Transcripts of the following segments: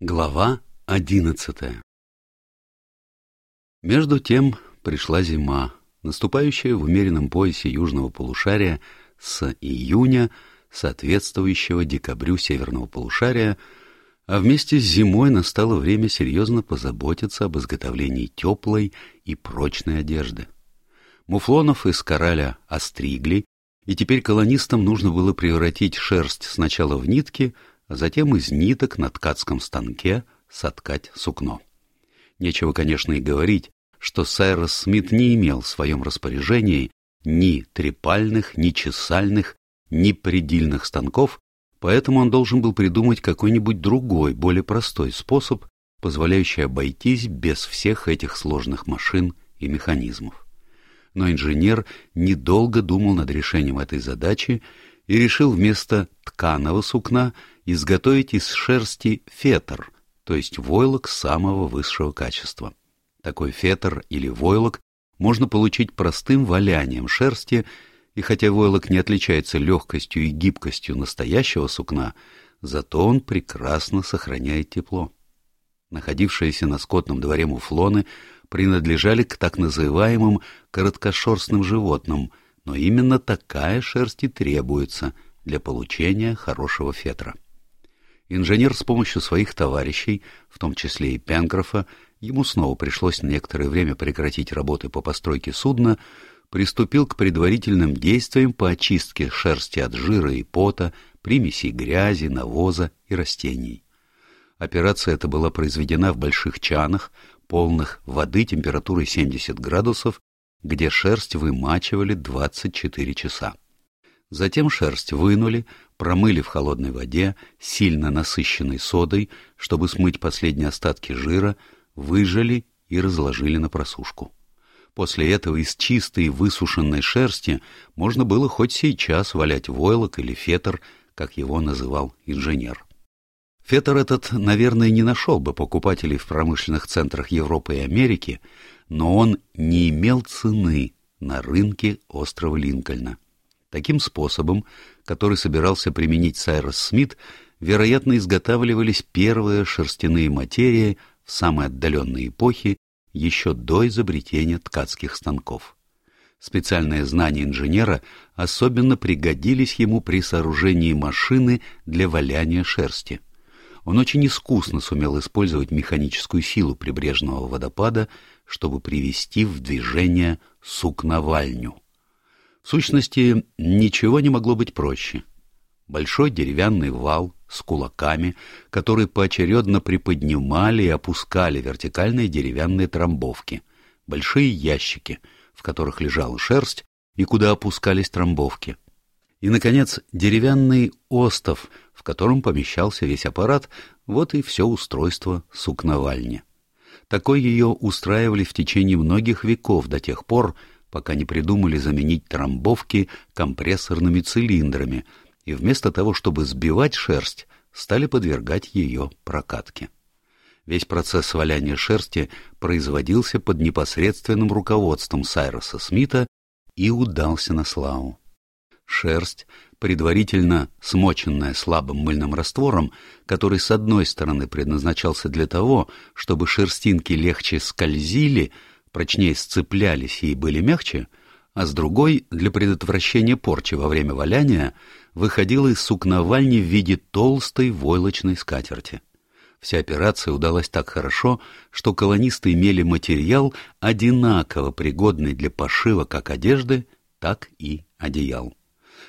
Глава одиннадцатая Между тем пришла зима, наступающая в умеренном поясе южного полушария с июня, соответствующего декабрю северного полушария, а вместе с зимой настало время серьезно позаботиться об изготовлении теплой и прочной одежды. Муфлонов из кораля остригли, и теперь колонистам нужно было превратить шерсть сначала в нитки, затем из ниток на ткацком станке соткать сукно. Нечего, конечно, и говорить, что Сайрос Смит не имел в своем распоряжении ни трепальных, ни чесальных, ни предельных станков, поэтому он должен был придумать какой-нибудь другой, более простой способ, позволяющий обойтись без всех этих сложных машин и механизмов. Но инженер недолго думал над решением этой задачи и решил вместо тканого сукна изготовить из шерсти фетр, то есть войлок самого высшего качества. Такой фетр или войлок можно получить простым валянием шерсти, и хотя войлок не отличается легкостью и гибкостью настоящего сукна, зато он прекрасно сохраняет тепло. Находившиеся на скотном дворе муфлоны принадлежали к так называемым короткошерстным животным, но именно такая шерсть и требуется для получения хорошего фетра. Инженер с помощью своих товарищей, в том числе и Пенкрофа, ему снова пришлось на некоторое время прекратить работы по постройке судна, приступил к предварительным действиям по очистке шерсти от жира и пота, примесей грязи, навоза и растений. Операция эта была произведена в больших чанах, полных воды температурой 70 градусов, где шерсть вымачивали 24 часа. Затем шерсть вынули, промыли в холодной воде, сильно насыщенной содой, чтобы смыть последние остатки жира, выжали и разложили на просушку. После этого из чистой высушенной шерсти можно было хоть сейчас валять войлок или фетр, как его называл инженер. Фетр этот, наверное, не нашел бы покупателей в промышленных центрах Европы и Америки, но он не имел цены на рынке острова Линкольна. Таким способом, который собирался применить Сайрос Смит, вероятно, изготавливались первые шерстяные материи в самой отдаленной эпохе, еще до изобретения ткацких станков. Специальные знания инженера особенно пригодились ему при сооружении машины для валяния шерсти. Он очень искусно сумел использовать механическую силу прибрежного водопада, чтобы привести в движение сукновальню. В сущности, ничего не могло быть проще. Большой деревянный вал с кулаками, которые поочередно приподнимали и опускали вертикальные деревянные трамбовки, большие ящики, в которых лежала шерсть и куда опускались трамбовки. И, наконец, деревянный остов, в котором помещался весь аппарат, вот и все устройство сукновальни. Такой ее устраивали в течение многих веков до тех пор, пока не придумали заменить трамбовки компрессорными цилиндрами, и вместо того, чтобы сбивать шерсть, стали подвергать ее прокатке. Весь процесс валяния шерсти производился под непосредственным руководством Сайроса Смита и удался на славу. Шерсть, предварительно смоченная слабым мыльным раствором, который с одной стороны предназначался для того, чтобы шерстинки легче скользили, прочнее сцеплялись и были мягче, а с другой, для предотвращения порчи во время валяния, выходила из сукновальни в виде толстой войлочной скатерти. Вся операция удалась так хорошо, что колонисты имели материал, одинаково пригодный для пошива как одежды, так и одеял.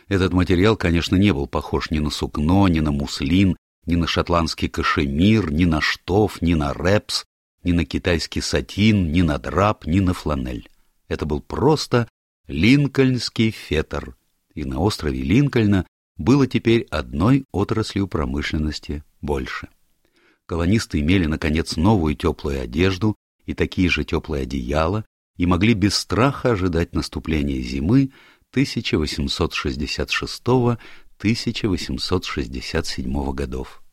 Этот материал, конечно, не был похож ни на сукно, ни на муслин, ни на шотландский кашемир, ни на штоф, ни на репс, ни на китайский сатин, ни на драп, ни на фланель. Это был просто линкольнский фетр, и на острове Линкольна было теперь одной отраслью промышленности больше. Колонисты имели, наконец, новую теплую одежду и такие же теплые одеяла, и могли без страха ожидать наступления зимы 1866-1867 годов.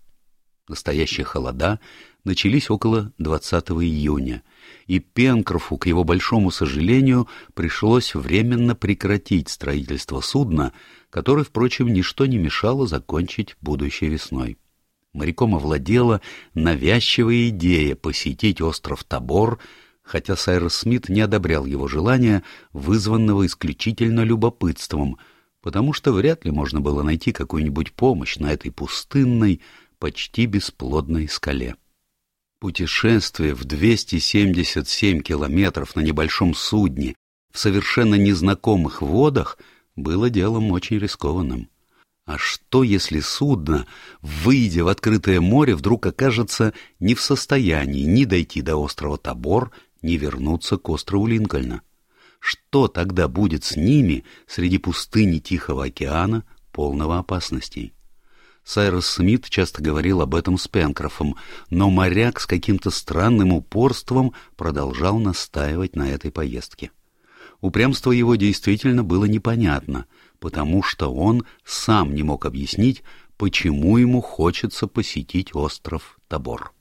Настоящие холода начались около 20 июня, и Пенкрофу, к его большому сожалению, пришлось временно прекратить строительство судна, которое, впрочем, ничто не мешало закончить будущей весной. Моряком овладела навязчивая идея посетить остров Тобор, хотя Сайрос Смит не одобрял его желания, вызванного исключительно любопытством, потому что вряд ли можно было найти какую-нибудь помощь на этой пустынной, почти бесплодной скале. Путешествие в 277 километров на небольшом судне в совершенно незнакомых водах было делом очень рискованным. А что, если судно, выйдя в открытое море, вдруг окажется не в состоянии ни дойти до острова Тобор, ни вернуться к острову Линкольна? Что тогда будет с ними среди пустыни Тихого океана, полного опасностей? Сайрос Смит часто говорил об этом с Пенкрофом, но моряк с каким-то странным упорством продолжал настаивать на этой поездке. Упрямство его действительно было непонятно, потому что он сам не мог объяснить, почему ему хочется посетить остров Тобор.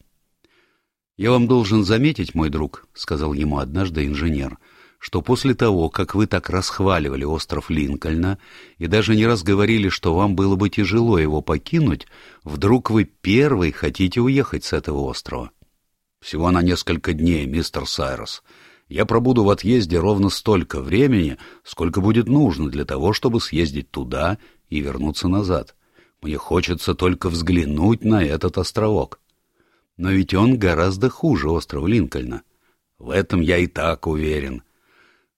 «Я вам должен заметить, мой друг», — сказал ему однажды инженер, — что после того, как вы так расхваливали остров Линкольна и даже не раз говорили, что вам было бы тяжело его покинуть, вдруг вы первый хотите уехать с этого острова. Всего на несколько дней, мистер Сайрос. Я пробуду в отъезде ровно столько времени, сколько будет нужно для того, чтобы съездить туда и вернуться назад. Мне хочется только взглянуть на этот островок. Но ведь он гораздо хуже острова Линкольна. В этом я и так уверен.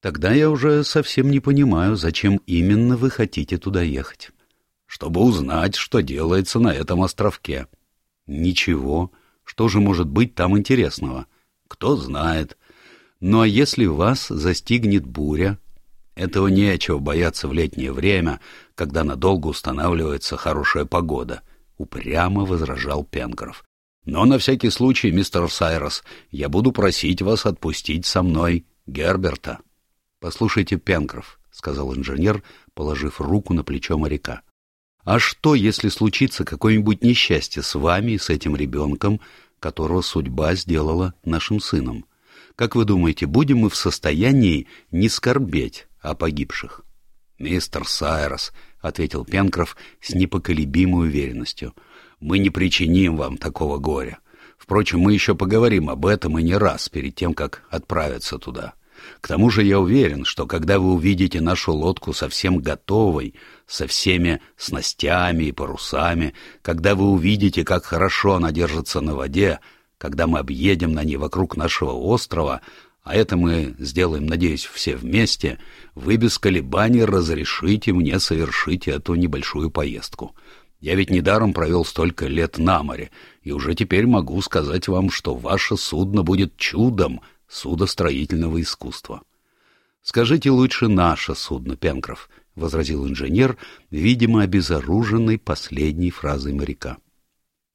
Тогда я уже совсем не понимаю, зачем именно вы хотите туда ехать. Чтобы узнать, что делается на этом островке. Ничего. Что же может быть там интересного? Кто знает. Ну а если вас застигнет буря? Этого нечего бояться в летнее время, когда надолго устанавливается хорошая погода. Упрямо возражал Пенкроф. Но на всякий случай, мистер Сайрос, я буду просить вас отпустить со мной Герберта. «Послушайте, Пенкроф», — сказал инженер, положив руку на плечо моряка. «А что, если случится какое-нибудь несчастье с вами и с этим ребенком, которого судьба сделала нашим сыном? Как вы думаете, будем мы в состоянии не скорбеть о погибших?» «Мистер Сайрос», — ответил Пенкроф с непоколебимой уверенностью, — «мы не причиним вам такого горя. Впрочем, мы еще поговорим об этом и не раз перед тем, как отправиться туда». К тому же я уверен, что когда вы увидите нашу лодку совсем готовой, со всеми снастями и парусами, когда вы увидите, как хорошо она держится на воде, когда мы объедем на ней вокруг нашего острова, а это мы сделаем, надеюсь, все вместе, вы без колебаний разрешите мне совершить эту небольшую поездку. Я ведь недаром провел столько лет на море, и уже теперь могу сказать вам, что ваше судно будет чудом — судостроительного искусства. «Скажите лучше наше судно, Пенкроф», — возразил инженер, видимо, обезоруженный последней фразой моряка.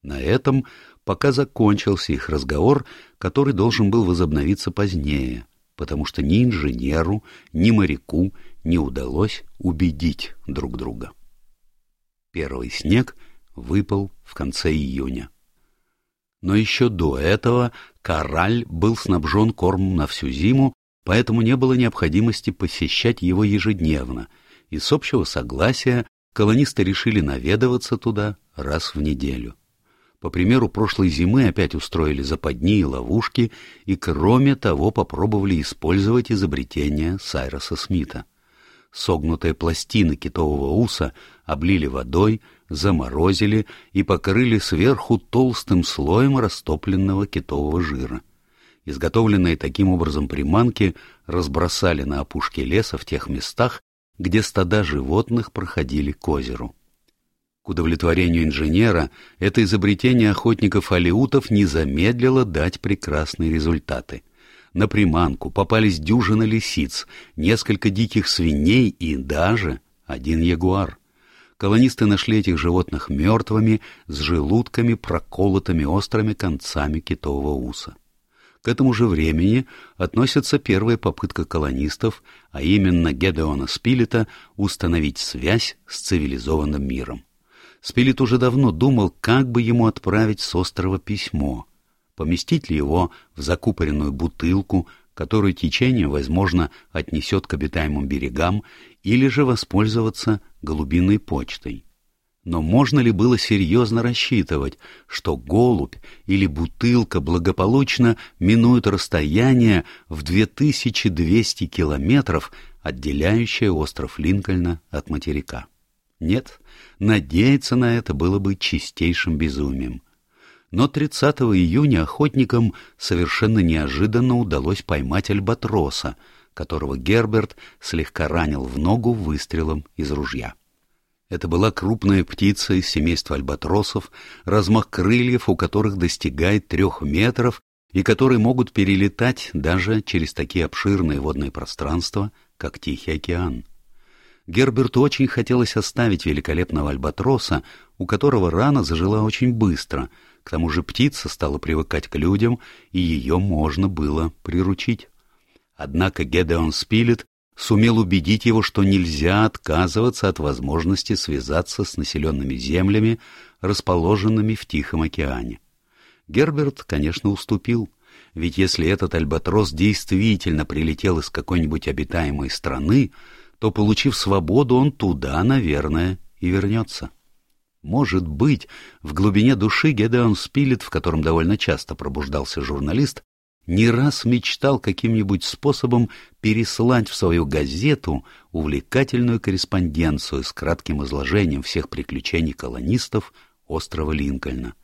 На этом пока закончился их разговор, который должен был возобновиться позднее, потому что ни инженеру, ни моряку не удалось убедить друг друга. Первый снег выпал в конце июня. Но еще до этого Кораль был снабжен кормом на всю зиму, поэтому не было необходимости посещать его ежедневно, и с общего согласия колонисты решили наведываться туда раз в неделю. По примеру прошлой зимы опять устроили западни и ловушки, и кроме того попробовали использовать изобретение Сайроса Смита. Согнутые пластины китового уса облили водой, заморозили и покрыли сверху толстым слоем растопленного китового жира. Изготовленные таким образом приманки разбросали на опушке леса в тех местах, где стада животных проходили к озеру. К удовлетворению инженера это изобретение охотников-алиутов не замедлило дать прекрасные результаты. На приманку попались дюжина лисиц, несколько диких свиней и даже один ягуар колонисты нашли этих животных мертвыми, с желудками, проколотыми острыми концами китового уса. К этому же времени относится первая попытка колонистов, а именно Гедеона Спилета, установить связь с цивилизованным миром. Спилет уже давно думал, как бы ему отправить с острова письмо, поместить ли его в закупоренную бутылку, которую течение, возможно, отнесет к обитаемым берегам, или же воспользоваться голубиной почтой. Но можно ли было серьезно рассчитывать, что голубь или бутылка благополучно минуют расстояние в 2200 километров, отделяющее остров Линкольна от материка? Нет, надеяться на это было бы чистейшим безумием. Но 30 июня охотникам совершенно неожиданно удалось поймать альбатроса, которого Герберт слегка ранил в ногу выстрелом из ружья. Это была крупная птица из семейства альбатросов, размах крыльев у которых достигает трех метров и которые могут перелетать даже через такие обширные водные пространства, как Тихий океан. Герберту очень хотелось оставить великолепного альбатроса, у которого рана зажила очень быстро, к тому же птица стала привыкать к людям, и ее можно было приручить. Однако Гедеон Спилет сумел убедить его, что нельзя отказываться от возможности связаться с населенными землями, расположенными в Тихом океане. Герберт, конечно, уступил, ведь если этот альбатрос действительно прилетел из какой-нибудь обитаемой страны, то, получив свободу, он туда, наверное, и вернется. Может быть, в глубине души Гедеон Спилет, в котором довольно часто пробуждался журналист, не раз мечтал каким-нибудь способом переслать в свою газету увлекательную корреспонденцию с кратким изложением всех приключений колонистов острова Линкольна.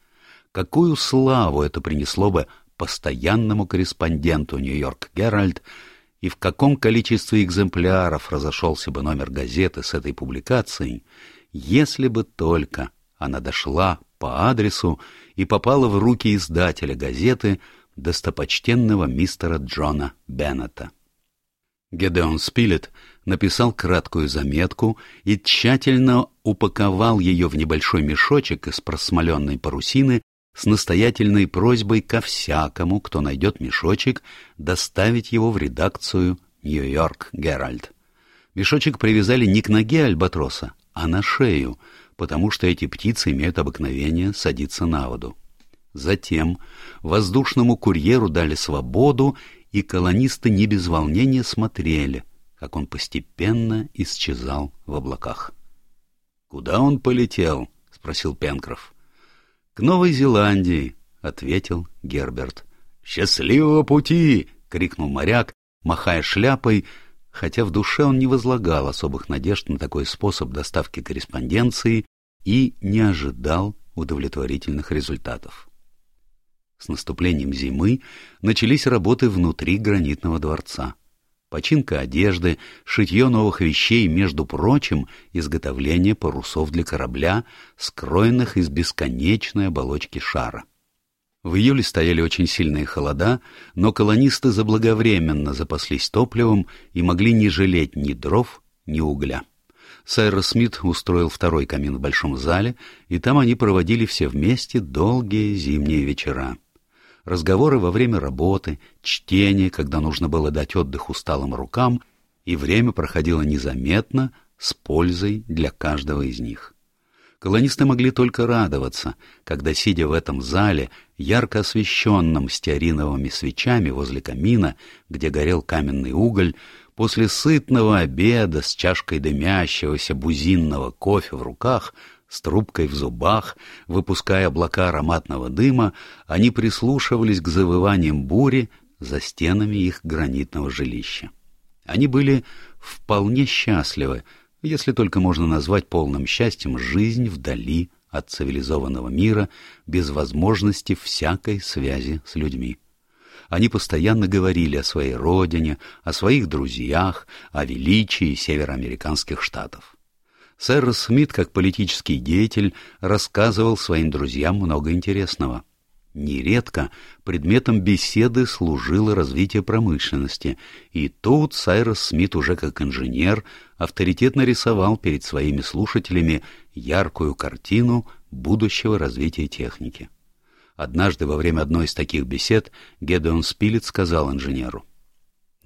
Какую славу это принесло бы постоянному корреспонденту «Нью-Йорк Геральд», и в каком количестве экземпляров разошелся бы номер газеты с этой публикацией, если бы только она дошла по адресу и попала в руки издателя газеты — достопочтенного мистера Джона Беннета. Гедеон Спилет написал краткую заметку и тщательно упаковал ее в небольшой мешочек из просмоленной парусины с настоятельной просьбой ко всякому, кто найдет мешочек, доставить его в редакцию «Нью-Йорк Геральд». Мешочек привязали не к ноге альбатроса, а на шею, потому что эти птицы имеют обыкновение садиться на воду. Затем воздушному курьеру дали свободу, и колонисты не без волнения смотрели, как он постепенно исчезал в облаках. — Куда он полетел? — спросил Пенкроф. — К Новой Зеландии, — ответил Герберт. — Счастливого пути! — крикнул моряк, махая шляпой, хотя в душе он не возлагал особых надежд на такой способ доставки корреспонденции и не ожидал удовлетворительных результатов. С наступлением зимы начались работы внутри гранитного дворца. Починка одежды, шитье новых вещей, между прочим, изготовление парусов для корабля, скроенных из бесконечной оболочки шара. В июле стояли очень сильные холода, но колонисты заблаговременно запаслись топливом и могли не жалеть ни дров, ни угля. Сайрос Смит устроил второй камин в большом зале, и там они проводили все вместе долгие зимние вечера разговоры во время работы, чтение, когда нужно было дать отдых усталым рукам, и время проходило незаметно, с пользой для каждого из них. Колонисты могли только радоваться, когда, сидя в этом зале, ярко освещенном стеариновыми свечами возле камина, где горел каменный уголь, после сытного обеда с чашкой дымящегося бузинного кофе в руках — с трубкой в зубах, выпуская облака ароматного дыма, они прислушивались к завываниям бури за стенами их гранитного жилища. Они были вполне счастливы, если только можно назвать полным счастьем жизнь вдали от цивилизованного мира без возможности всякой связи с людьми. Они постоянно говорили о своей родине, о своих друзьях, о величии североамериканских штатов. Сэр Смит, как политический деятель, рассказывал своим друзьям много интересного. Нередко предметом беседы служило развитие промышленности, и тут Сайрос Смит уже как инженер авторитетно рисовал перед своими слушателями яркую картину будущего развития техники. Однажды во время одной из таких бесед Гедеон Спилет сказал инженеру —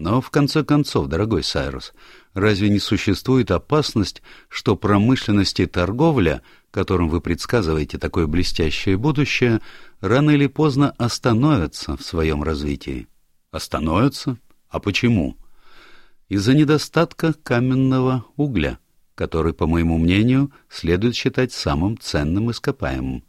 но, в конце концов, дорогой Сайрус, разве не существует опасность, что промышленность и торговля, которым вы предсказываете такое блестящее будущее, рано или поздно остановятся в своем развитии? Остановятся? А почему? Из-за недостатка каменного угля, который, по моему мнению, следует считать самым ценным ископаемым.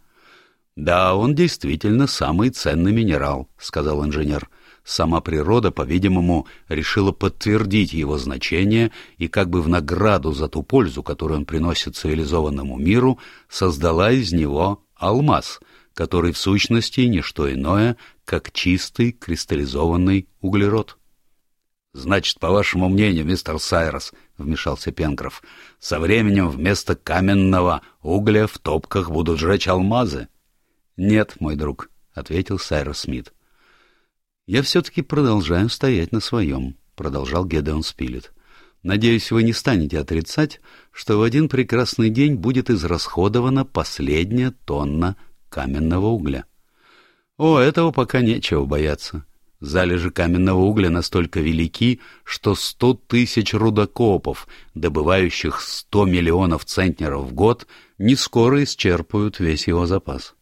«Да, он действительно самый ценный минерал», — сказал инженер. Сама природа, по-видимому, решила подтвердить его значение и как бы в награду за ту пользу, которую он приносит цивилизованному миру, создала из него алмаз, который в сущности не что иное, как чистый кристаллизованный углерод. «Значит, по вашему мнению, мистер Сайрос», — вмешался Пенкроф, — «со временем вместо каменного угля в топках будут жечь алмазы?» «Нет, мой друг», — ответил Сайрос Смит. «Я все-таки продолжаю стоять на своем», — продолжал Гедеон Спилет. «Надеюсь, вы не станете отрицать, что в один прекрасный день будет израсходована последняя тонна каменного угля». «О, этого пока нечего бояться. Залежи каменного угля настолько велики, что сто тысяч рудокопов, добывающих сто миллионов центнеров в год, не скоро исчерпают весь его запас.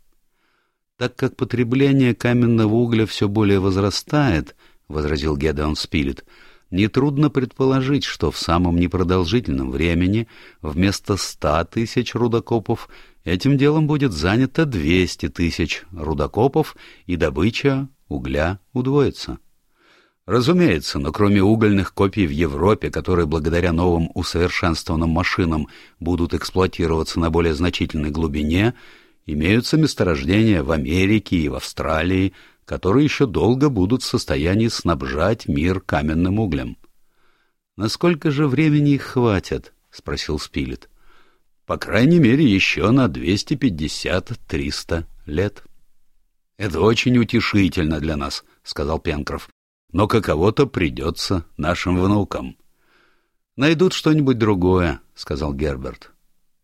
Так как потребление каменного угля все более возрастает, — возразил Гедеон Спилет, — нетрудно предположить, что в самом непродолжительном времени вместо ста тысяч рудокопов этим делом будет занято двести тысяч рудокопов, и добыча угля удвоится. Разумеется, но кроме угольных копий в Европе, которые благодаря новым усовершенствованным машинам будут эксплуатироваться на более значительной глубине, Имеются месторождения в Америке и в Австралии, которые еще долго будут в состоянии снабжать мир каменным углем. «Насколько же времени их хватит?» — спросил Спилет. «По крайней мере, еще на 250-300 лет». «Это очень утешительно для нас», — сказал Пенкроф. «Но каково-то придется нашим внукам». «Найдут что-нибудь другое», — сказал Герберт.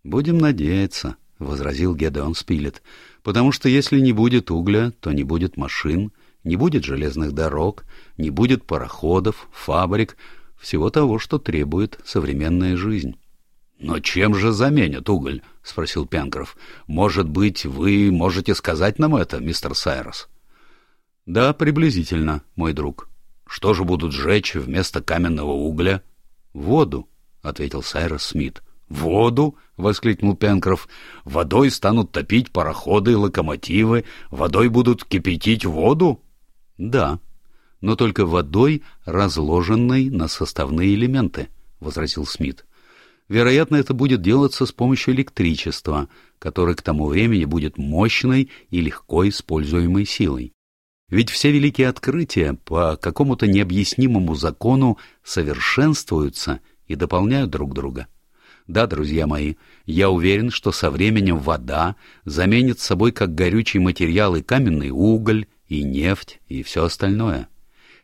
«Будем надеяться». — возразил Гедеон Спилет, — «потому что если не будет угля, то не будет машин, не будет железных дорог, не будет пароходов, фабрик, всего того, что требует современная жизнь». «Но чем же заменят уголь?» — спросил Пенкроф. «Может быть, вы можете сказать нам это, мистер Сайрос?» «Да, приблизительно, мой друг». «Что же будут сжечь вместо каменного угля?» «Воду», — ответил Сайрос Смит. «Воду?» — воскликнул Пенкроф. «Водой станут топить пароходы и локомотивы, водой будут кипятить воду?» «Да, но только водой, разложенной на составные элементы», — возразил Смит. «Вероятно, это будет делаться с помощью электричества, которое к тому времени будет мощной и легко используемой силой. Ведь все великие открытия по какому-то необъяснимому закону совершенствуются и дополняют друг друга». Да, друзья мои, я уверен, что со временем вода заменит собой как горючий материал и каменный уголь, и нефть, и все остальное.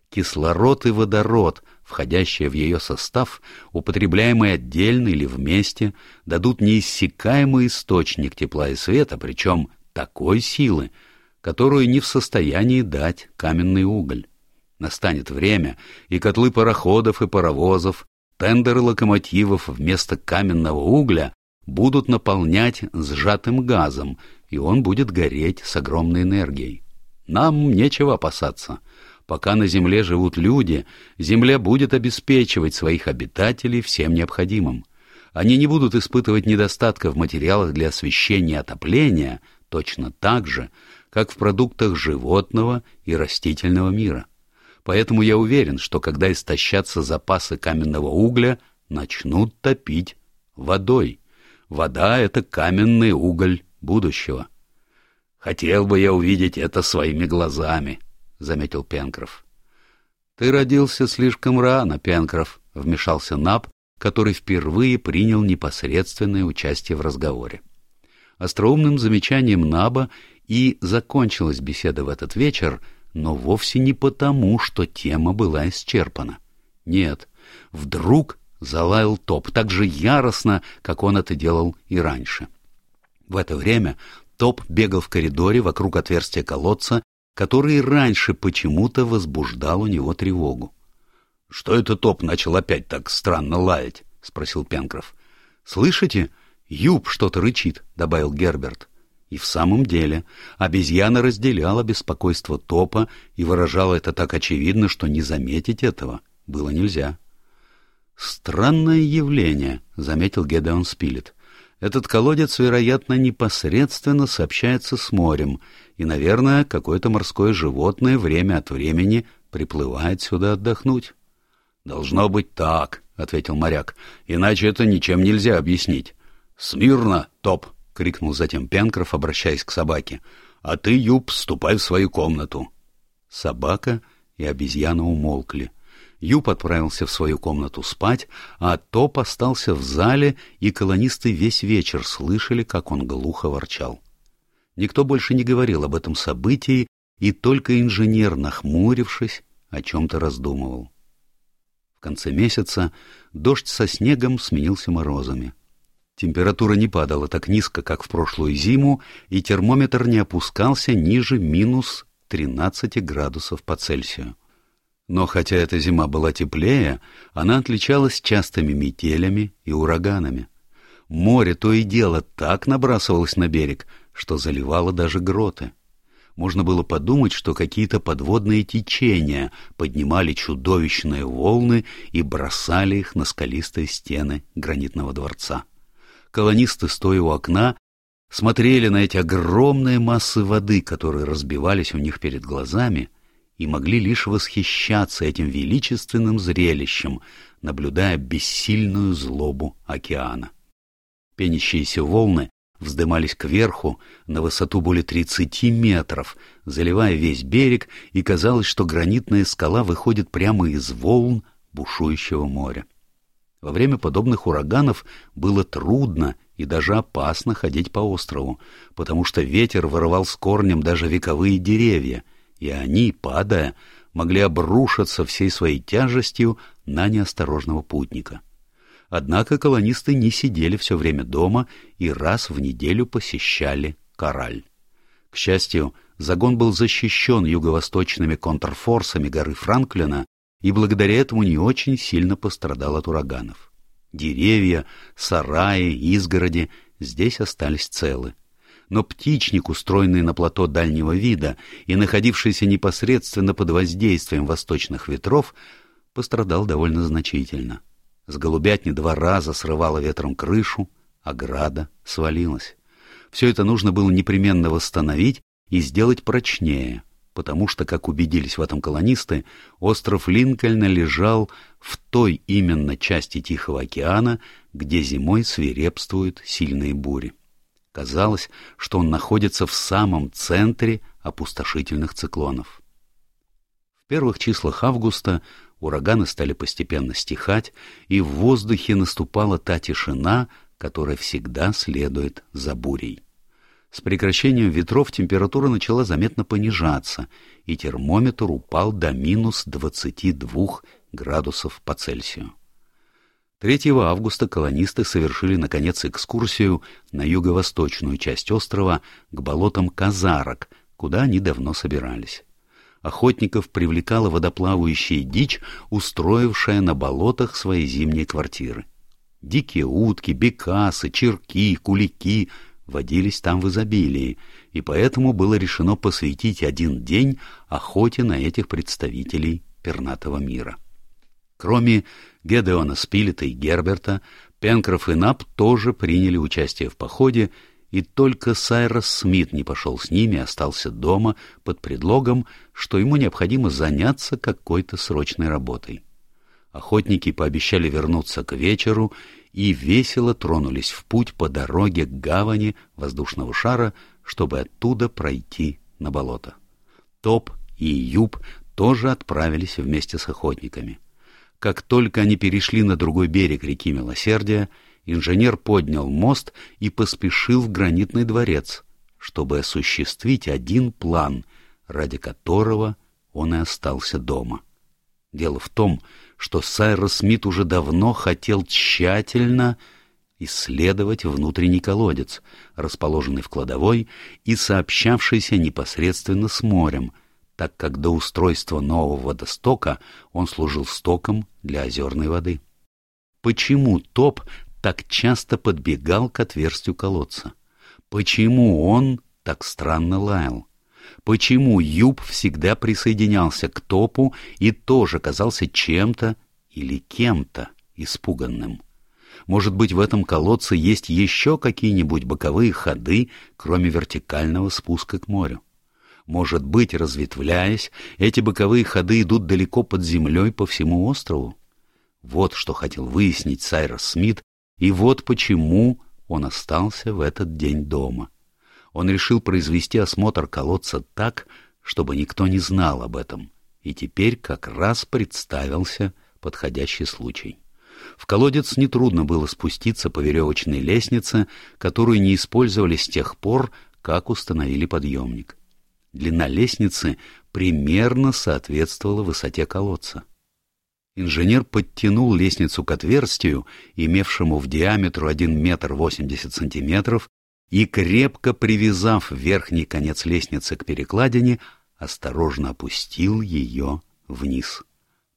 Кислород и водород, входящие в ее состав, употребляемые отдельно или вместе, дадут неиссякаемый источник тепла и света, причем такой силы, которую не в состоянии дать каменный уголь. Настанет время, и котлы пароходов и паровозов, Тендеры локомотивов вместо каменного угля будут наполнять сжатым газом, и он будет гореть с огромной энергией. Нам нечего опасаться. Пока на Земле живут люди, Земля будет обеспечивать своих обитателей всем необходимым. Они не будут испытывать недостатка в материалах для освещения и отопления точно так же, как в продуктах животного и растительного мира. Поэтому я уверен, что когда истощатся запасы каменного угля, начнут топить водой. Вода — это каменный уголь будущего. «Хотел бы я увидеть это своими глазами», — заметил Пенкроф. «Ты родился слишком рано, Пенкроф», — вмешался Наб, который впервые принял непосредственное участие в разговоре. Остроумным замечанием Наба и закончилась беседа в этот вечер — но вовсе не потому, что тема была исчерпана. Нет, вдруг залаял Топ так же яростно, как он это делал и раньше. В это время Топ бегал в коридоре вокруг отверстия колодца, который раньше почему-то возбуждал у него тревогу. — Что это Топ начал опять так странно лаять? — спросил Пенкроф. — Слышите? Юб что-то рычит, — добавил Герберт. И в самом деле обезьяна разделяла беспокойство топа и выражала это так очевидно, что не заметить этого было нельзя. «Странное явление», — заметил Гедеон Спилет. «Этот колодец, вероятно, непосредственно сообщается с морем, и, наверное, какое-то морское животное время от времени приплывает сюда отдохнуть». «Должно быть так», — ответил моряк, — «иначе это ничем нельзя объяснить». «Смирно, топ!» — крикнул затем Пенкроф, обращаясь к собаке. «А ты, Юб, ступай в свою комнату». Собака и обезьяна умолкли. Юб отправился в свою комнату спать, а Топ остался в зале, и колонисты весь вечер слышали, как он глухо ворчал. Никто больше не говорил об этом событии, и только инженер, нахмурившись, о чем-то раздумывал. В конце месяца дождь со снегом сменился морозами. Температура не падала так низко, как в прошлую зиму, и термометр не опускался ниже минус 13 градусов по Цельсию. Но хотя эта зима была теплее, она отличалась частыми метелями и ураганами. Море то и дело так набрасывалось на берег, что заливало даже гроты. Можно было подумать, что какие-то подводные течения поднимали чудовищные волны и бросали их на скалистые стены гранитного дворца. Колонисты, стоя у окна, смотрели на эти огромные массы воды, которые разбивались у них перед глазами, и могли лишь восхищаться этим величественным зрелищем, наблюдая бессильную злобу океана. Пенящиеся волны вздымались кверху на высоту более тридцати метров, заливая весь берег, и казалось, что гранитная скала выходит прямо из волн бушующего моря. Во время подобных ураганов было трудно и даже опасно ходить по острову, потому что ветер вырывал с корнем даже вековые деревья, и они, падая, могли обрушиться всей своей тяжестью на неосторожного путника. Однако колонисты не сидели все время дома и раз в неделю посещали Кораль. К счастью, загон был защищен юго-восточными контрфорсами горы Франклина, и благодаря этому не очень сильно пострадал от ураганов. Деревья, сараи, изгороди здесь остались целы. Но птичник, устроенный на плато дальнего вида и находившийся непосредственно под воздействием восточных ветров, пострадал довольно значительно. С голубятни два раза срывало ветром крышу, ограда свалилась. Все это нужно было непременно восстановить и сделать прочнее — потому что, как убедились в этом колонисты, остров Линкольна лежал в той именно части Тихого океана, где зимой свирепствуют сильные бури. Казалось, что он находится в самом центре опустошительных циклонов. В первых числах августа ураганы стали постепенно стихать, и в воздухе наступала та тишина, которая всегда следует за бурей. С прекращением ветров температура начала заметно понижаться, и термометр упал до минус 22 градусов по Цельсию. 3 августа колонисты совершили, наконец, экскурсию на юго-восточную часть острова к болотам Казарок, куда они давно собирались. Охотников привлекала водоплавающая дичь, устроившая на болотах свои зимние квартиры. Дикие утки, бекасы, черки, кулики — водились там в изобилии, и поэтому было решено посвятить один день охоте на этих представителей пернатого мира. Кроме Гедеона Спилета и Герберта, Пенкроф и Нап тоже приняли участие в походе, и только Сайрос Смит не пошел с ними, остался дома под предлогом, что ему необходимо заняться какой-то срочной работой. Охотники пообещали вернуться к вечеру и весело тронулись в путь по дороге к гавани воздушного шара, чтобы оттуда пройти на болото. Топ и Юб тоже отправились вместе с охотниками. Как только они перешли на другой берег реки Милосердия, инженер поднял мост и поспешил в гранитный дворец, чтобы осуществить один план, ради которого он и остался дома. Дело в том, что Сайрос Смит уже давно хотел тщательно исследовать внутренний колодец, расположенный в кладовой и сообщавшийся непосредственно с морем, так как до устройства нового водостока он служил стоком для озерной воды. Почему топ так часто подбегал к отверстию колодца? Почему он так странно лаял? Почему Юб всегда присоединялся к топу и тоже казался чем-то или кем-то испуганным. Может быть, в этом колодце есть еще какие-нибудь боковые ходы, кроме вертикального спуска к морю. Может быть, разветвляясь, эти боковые ходы идут далеко под землей по всему острову? Вот что хотел выяснить Сайрос Смит, и вот почему он остался в этот день дома. Он решил произвести осмотр колодца так, чтобы никто не знал об этом, и теперь как раз представился подходящий случай. В колодец нетрудно было спуститься по веревочной лестнице, которую не использовали с тех пор, как установили подъемник. Длина лестницы примерно соответствовала высоте колодца. Инженер подтянул лестницу к отверстию, имевшему в диаметру 1 метр 80 сантиметров, и, крепко привязав верхний конец лестницы к перекладине, осторожно опустил ее вниз.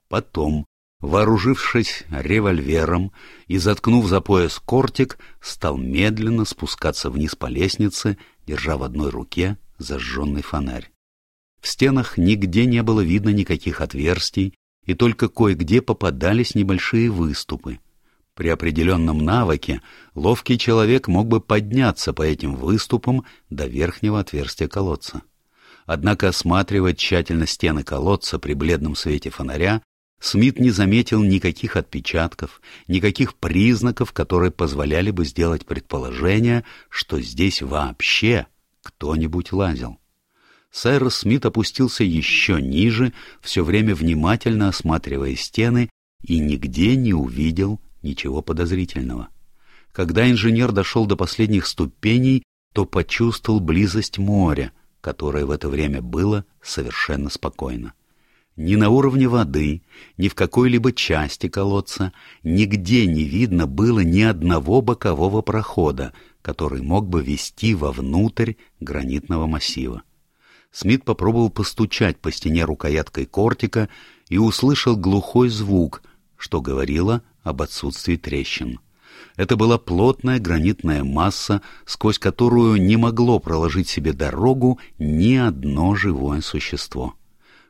Потом, вооружившись револьвером и заткнув за пояс кортик, стал медленно спускаться вниз по лестнице, держа в одной руке зажженный фонарь. В стенах нигде не было видно никаких отверстий, и только кое-где попадались небольшие выступы. При определенном навыке ловкий человек мог бы подняться по этим выступам до верхнего отверстия колодца. Однако, осматривая тщательно стены колодца при бледном свете фонаря, Смит не заметил никаких отпечатков, никаких признаков, которые позволяли бы сделать предположение, что здесь вообще кто-нибудь лазил. Сайрос Смит опустился еще ниже, все время внимательно осматривая стены, и нигде не увидел ничего подозрительного. Когда инженер дошел до последних ступеней, то почувствовал близость моря, которое в это время было совершенно спокойно. Ни на уровне воды, ни в какой-либо части колодца, нигде не видно было ни одного бокового прохода, который мог бы вести вовнутрь гранитного массива. Смит попробовал постучать по стене рукояткой кортика и услышал глухой звук, что говорило об отсутствии трещин. Это была плотная гранитная масса, сквозь которую не могло проложить себе дорогу ни одно живое существо.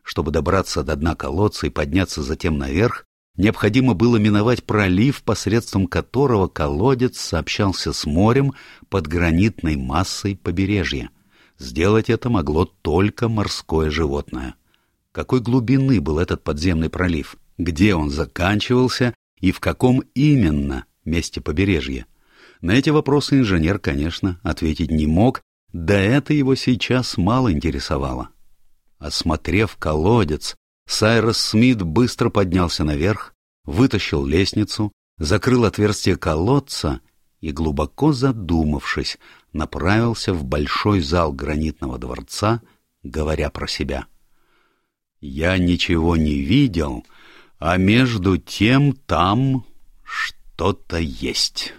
Чтобы добраться до дна колодца и подняться затем наверх, необходимо было миновать пролив, посредством которого колодец сообщался с морем под гранитной массой побережья. Сделать это могло только морское животное. Какой глубины был этот подземный пролив? Где он заканчивался и в каком именно месте побережья? На эти вопросы инженер, конечно, ответить не мог, да это его сейчас мало интересовало. Осмотрев колодец, Сайрос Смит быстро поднялся наверх, вытащил лестницу, закрыл отверстие колодца и, глубоко задумавшись, направился в большой зал гранитного дворца, говоря про себя. «Я ничего не видел, а между тем там что-то есть».